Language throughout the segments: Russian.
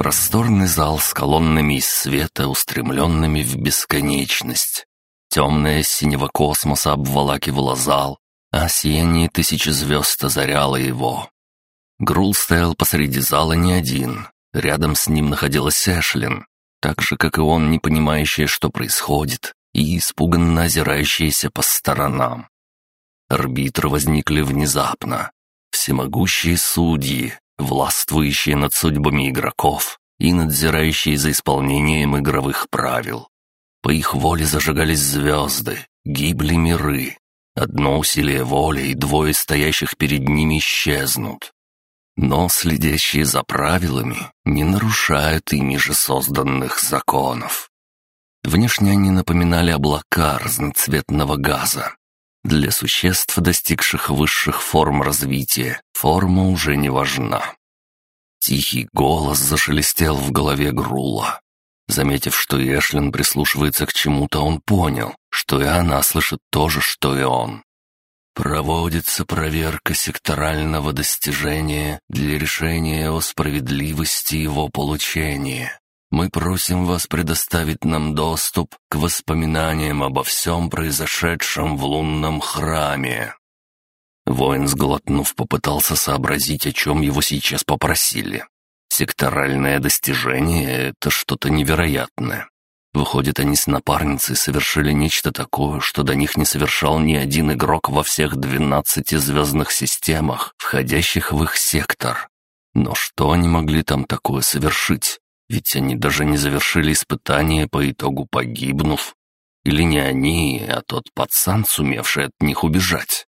Просторный зал с колоннами из света, устремленными в бесконечность. Темная синего космоса обволакивала зал, а сияние тысячи звезд озаряло его. Грул стоял посреди зала не один. Рядом с ним находилась Эшлин, так же, как и он, не понимающая, что происходит, и испуганно озирающаяся по сторонам. Арбитры возникли внезапно. Всемогущие судьи, властвующие над судьбами игроков и надзирающие за исполнением игровых правил. По их воле зажигались звезды, гибли миры. Одно усилие воли, и двое стоящих перед ними исчезнут. Но следящие за правилами не нарушают ими же созданных законов. Внешне они напоминали облака разноцветного газа, для существ, достигших высших форм развития, форма уже не важна. Тихий голос зашелестел в голове Грула. Заметив, что Эшлин прислушивается к чему-то, он понял, что и она слышит то же, что и он. Проводится проверка секторального достижения для решения о справедливости его получения. Мы просим вас предоставить нам доступ к воспоминаниям обо всем произошедшем в лунном храме». Воин, сглотнув, попытался сообразить, о чем его сейчас попросили. Секторальное достижение — это что-то невероятное. Выходит, они с напарницей совершили нечто такое, что до них не совершал ни один игрок во всех двенадцати звездных системах, входящих в их сектор. Но что они могли там такое совершить? Ведь они даже не завершили испытание, по итогу погибнув. Или не они, а тот пацан, сумевший от них убежать.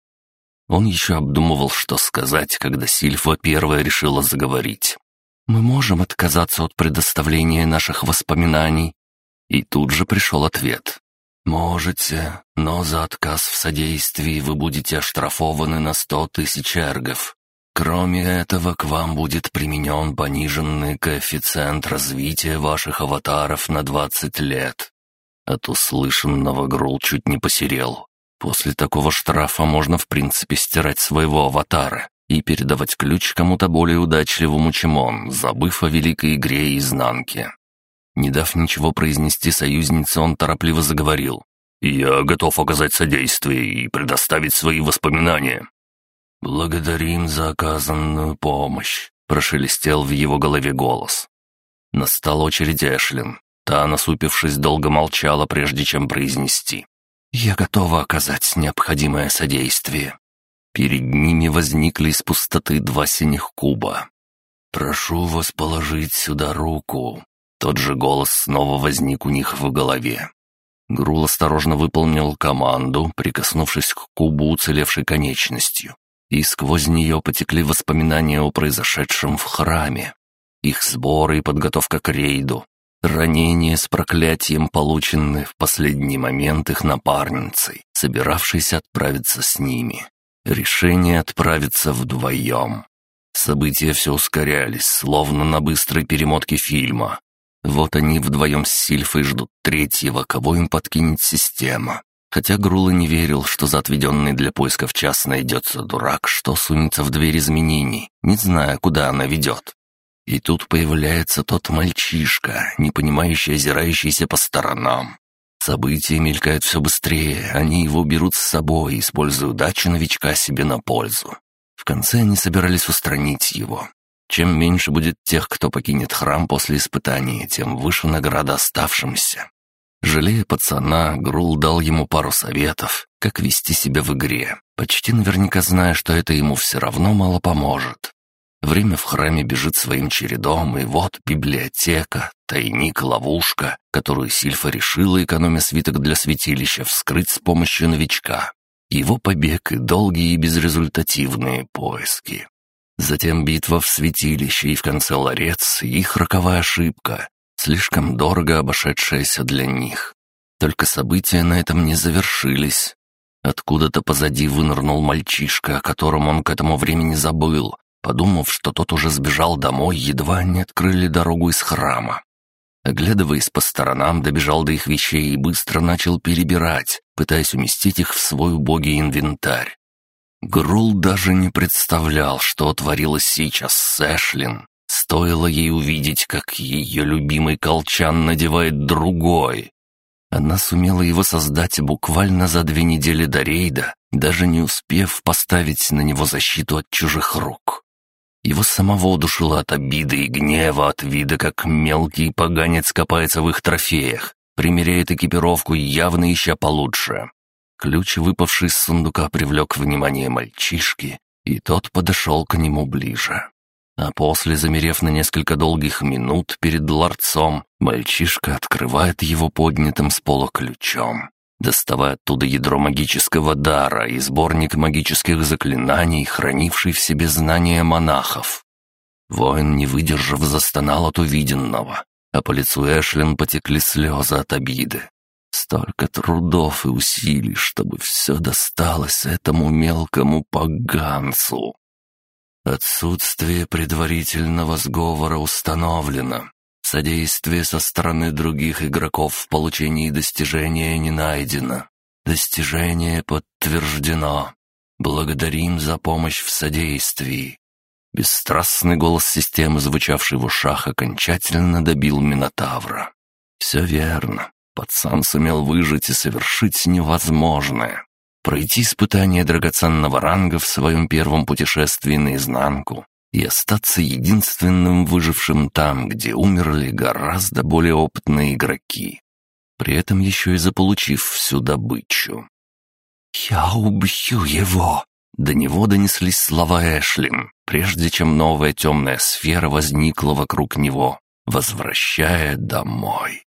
Он еще обдумывал, что сказать, когда Сильфа первая решила заговорить. «Мы можем отказаться от предоставления наших воспоминаний». И тут же пришел ответ. «Можете, но за отказ в содействии вы будете оштрафованы на сто тысяч эргов. Кроме этого, к вам будет применен пониженный коэффициент развития ваших аватаров на 20 лет. От услышанного Грул чуть не посерел. После такого штрафа можно в принципе стирать своего аватара и передавать ключ кому-то более удачливому, чем он, забыв о великой игре и изнанке. Не дав ничего произнести союзнице, он торопливо заговорил. «Я готов оказать содействие и предоставить свои воспоминания. «Благодарим за оказанную помощь», — прошелестел в его голове голос. Настала очередь Эшлин. Та, насупившись, долго молчала, прежде чем произнести. «Я готова оказать необходимое содействие». Перед ними возникли из пустоты два синих куба. «Прошу вас положить сюда руку». Тот же голос снова возник у них в голове. Грул осторожно выполнил команду, прикоснувшись к кубу уцелевшей конечностью и сквозь нее потекли воспоминания о произошедшем в храме. Их сборы и подготовка к рейду, ранения с проклятием, полученные в последний момент их напарницей, собиравшейся отправиться с ними. Решение отправиться вдвоем. События все ускорялись, словно на быстрой перемотке фильма. Вот они вдвоем с Сильфой ждут третьего, кого им подкинет система. Хотя Грула не верил, что за отведенный для поисков час найдется дурак, что сунется в дверь изменений, не зная, куда она ведет. И тут появляется тот мальчишка, не понимающий, озирающийся по сторонам. События мелькают все быстрее, они его берут с собой, используя удачу новичка себе на пользу. В конце они собирались устранить его. Чем меньше будет тех, кто покинет храм после испытания, тем выше награда оставшимся. Жалея пацана, Грул дал ему пару советов, как вести себя в игре, почти наверняка зная, что это ему все равно мало поможет. Время в храме бежит своим чередом, и вот библиотека, тайник, ловушка, которую Сильфа решила, экономя свиток для святилища, вскрыть с помощью новичка. Его побег и долгие и безрезультативные поиски. Затем битва в святилище и в конце ларец, и их роковая ошибка, слишком дорого обошедшаяся для них. Только события на этом не завершились. Откуда-то позади вынырнул мальчишка, о котором он к этому времени забыл, подумав, что тот уже сбежал домой, едва не открыли дорогу из храма. Оглядываясь по сторонам, добежал до их вещей и быстро начал перебирать, пытаясь уместить их в свой убогий инвентарь. Грул даже не представлял, что творилось сейчас с Эшлин, стоило ей увидеть, как ее любимый колчан надевает другой. Она сумела его создать буквально за две недели до рейда, даже не успев поставить на него защиту от чужих рук. Его самого удушило от обиды и гнева, от вида, как мелкий поганец копается в их трофеях, примеряет экипировку, явно ища получше. Ключ, выпавший из сундука, привлек внимание мальчишки, и тот подошел к нему ближе. А после, замерев на несколько долгих минут перед ларцом, мальчишка открывает его поднятым с пола ключом, доставая оттуда ядро магического дара и сборник магических заклинаний, хранивший в себе знания монахов. Воин, не выдержав, застонал от увиденного, а по лицу Эшлин потекли слезы от обиды. Столько трудов и усилий, чтобы все досталось этому мелкому поганцу. Отсутствие предварительного сговора установлено. Содействие со стороны других игроков в получении достижения не найдено. Достижение подтверждено. Благодарим за помощь в содействии. Бесстрастный голос системы, звучавший в ушах, окончательно добил Минотавра. Все верно. Пацан сумел выжить и совершить невозможное пройти испытание драгоценного ранга в своем первом путешествии наизнанку и остаться единственным выжившим там, где умерли гораздо более опытные игроки, при этом еще и заполучив всю добычу. «Я убью его!» До него донеслись слова Эшлин, прежде чем новая темная сфера возникла вокруг него, возвращая домой.